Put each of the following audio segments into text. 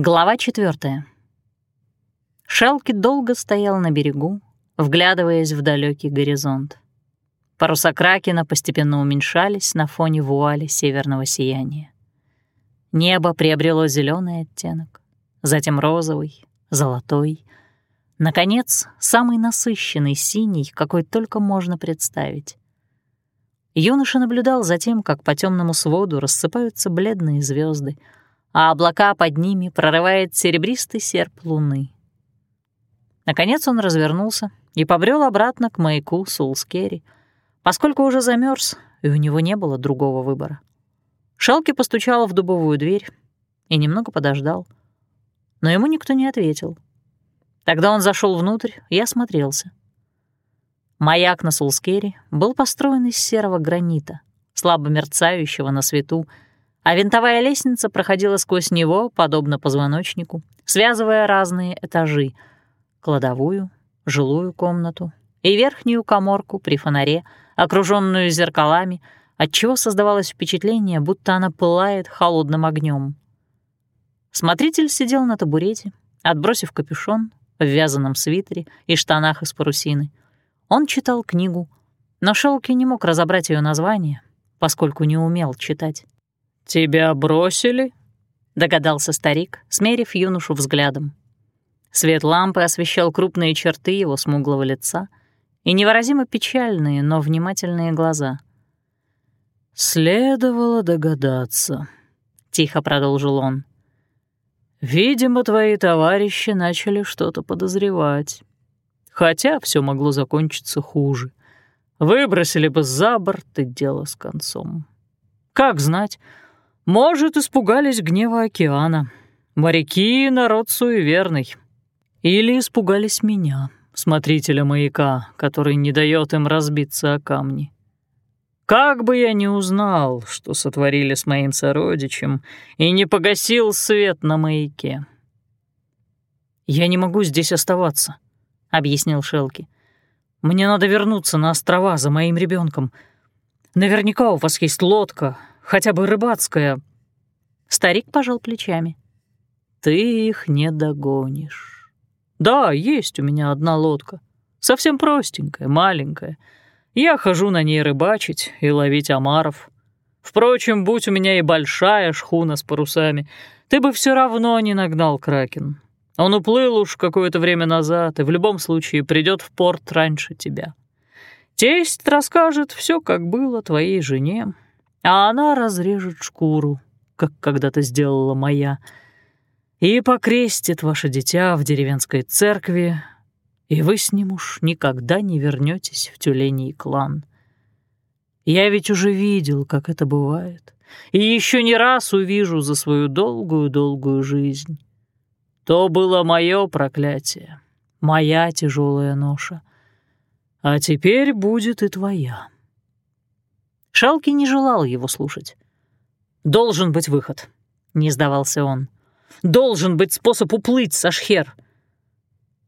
Глава четвертая. Шелки долго стоял на берегу, вглядываясь в далекий горизонт. Паруса Кракена постепенно уменьшались на фоне вуали северного сияния. Небо приобрело зеленый оттенок, затем розовый, золотой, наконец, самый насыщенный синий, какой только можно представить. Юноша наблюдал за тем, как по темному своду рассыпаются бледные звезды, а облака под ними прорывает серебристый серп луны. Наконец он развернулся и побрел обратно к маяку Сулскери, поскольку уже замерз, и у него не было другого выбора. Шалки постучала в дубовую дверь и немного подождал, но ему никто не ответил. Тогда он зашел внутрь и осмотрелся. Маяк на Сулскери был построен из серого гранита, слабо мерцающего на свету, а винтовая лестница проходила сквозь него, подобно позвоночнику, связывая разные этажи — кладовую, жилую комнату и верхнюю коморку при фонаре, окруженную зеркалами, отчего создавалось впечатление, будто она пылает холодным огнем. Смотритель сидел на табурете, отбросив капюшон, в вязаном свитере и штанах из парусины. Он читал книгу, но Шелки не мог разобрать ее название, поскольку не умел читать. «Тебя бросили?» — догадался старик, смерив юношу взглядом. Свет лампы освещал крупные черты его смуглого лица и невыразимо печальные, но внимательные глаза. «Следовало догадаться», — тихо продолжил он. «Видимо, твои товарищи начали что-то подозревать. Хотя все могло закончиться хуже. Выбросили бы за борт и дело с концом. Как знать, может, испугались гнева океана. Моряки — народ суеверный. Или испугались меня, смотрителя маяка, который не дает им разбиться о камни. Как бы я не узнал, что сотворили с моим сородичем, и не погасил свет на маяке. «Я не могу здесь оставаться», — объяснил Шелки. «Мне надо вернуться на острова за моим ребенком. Наверняка у вас есть лодка, хотя бы рыбацкая». Старик пожал плечами. «Ты их не догонишь. Да, есть у меня одна лодка. Совсем простенькая, маленькая. Я хожу на ней рыбачить и ловить омаров. Впрочем, будь у меня и большая шхуна с парусами, ты бы все равно не нагнал Кракен. Он уплыл уж какое-то время назад и в любом случае придет в порт раньше тебя. Тесть расскажет все, как было твоей жене, а она разрежет шкуру, как когда-то сделала моя, и покрестит ваше дитя в деревенской церкви, и вы с ним уж никогда не вернетесь в тюленей клан. Я ведь уже видел, как это бывает, и еще не раз увижу за свою долгую-долгую жизнь. То было мое проклятие, моя тяжелая ноша, а теперь будет и твоя. Шалки не желал его слушать. «Должен быть выход», — не сдавался он. «Должен быть способ уплыть, Сашхер».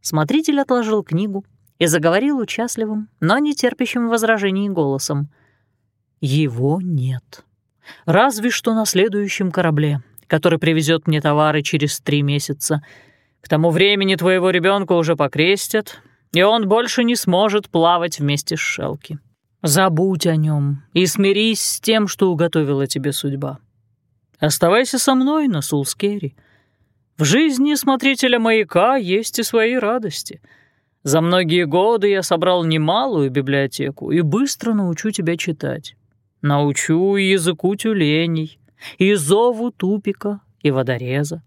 Смотритель отложил книгу и заговорил участливым, но не терпящим возражений голосом. «Его нет. Разве что на следующем корабле, который привезет мне товары через три месяца. К тому времени твоего ребенка уже покрестят, и он больше не сможет плавать вместе с Шелки». Забудь о нем и смирись с тем, что уготовила тебе судьба. Оставайся со мной на Сулскере. В жизни смотрителя маяка есть и свои радости. За многие годы я собрал немалую библиотеку и быстро научу тебя читать. Научу языку тюленей, и зову тупика и водореза.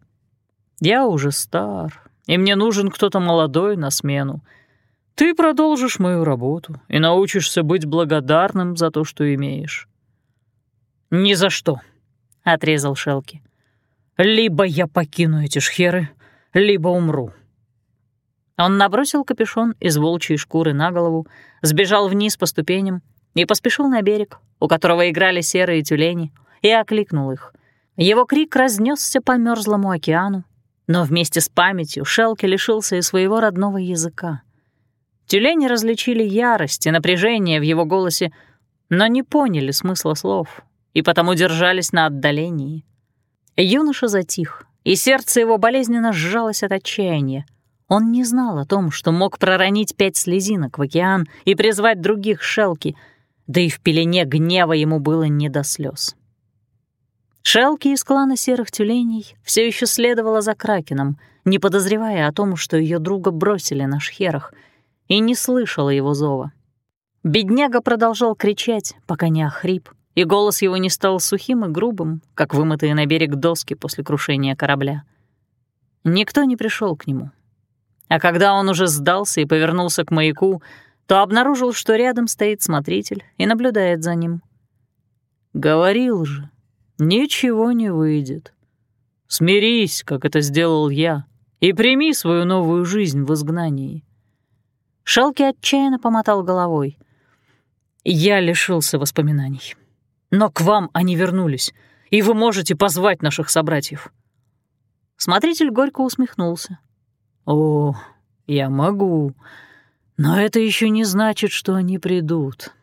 Я уже стар, и мне нужен кто-то молодой на смену — ты продолжишь мою работу и научишься быть благодарным за то, что имеешь». «Ни за что», — отрезал Шелки. «Либо я покину эти шхеры, либо умру». Он набросил капюшон из волчьей шкуры на голову, сбежал вниз по ступеням и поспешил на берег, у которого играли серые тюлени, и окликнул их. Его крик разнесся по мерзлому океану, но вместе с памятью Шелки лишился и своего родного языка — Тюлени различили ярость и напряжение в его голосе, но не поняли смысла слов и потому держались на отдалении. Юноша затих и сердце его болезненно сжалось от отчаяния. Он не знал о том, что мог проронить пять слезинок в океан и призвать других шелки, да и в пелене гнева ему было не до слез. Шелки из клана серых тюленей все еще следовала за Кракеном, не подозревая о том, что ее друга бросили на шхерах, и не слышала его зова. Бедняга продолжал кричать, пока не охрип, и голос его не стал сухим и грубым, как вымытые на берег доски после крушения корабля. Никто не пришел к нему. А когда он уже сдался и повернулся к маяку, то обнаружил, что рядом стоит смотритель и наблюдает за ним. «Говорил же, ничего не выйдет. Смирись, как это сделал я, и прими свою новую жизнь в изгнании». Шалки отчаянно помотал головой. «Я лишился воспоминаний. Но к вам они вернулись, и вы можете позвать наших собратьев». Смотритель горько усмехнулся. «О, я могу, но это еще не значит, что они придут.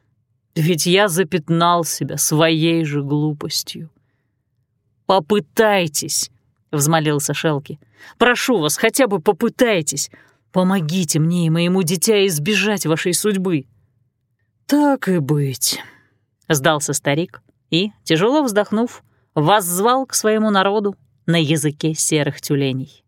Ведь я запятнал себя своей же глупостью. «Попытайтесь», — взмолился Шелки. «Прошу вас, хотя бы попытайтесь. Помогите мне и моему дитя избежать вашей судьбы». «Так и быть», — сдался старик и, тяжело вздохнув, воззвал к своему народу на языке серых тюленей.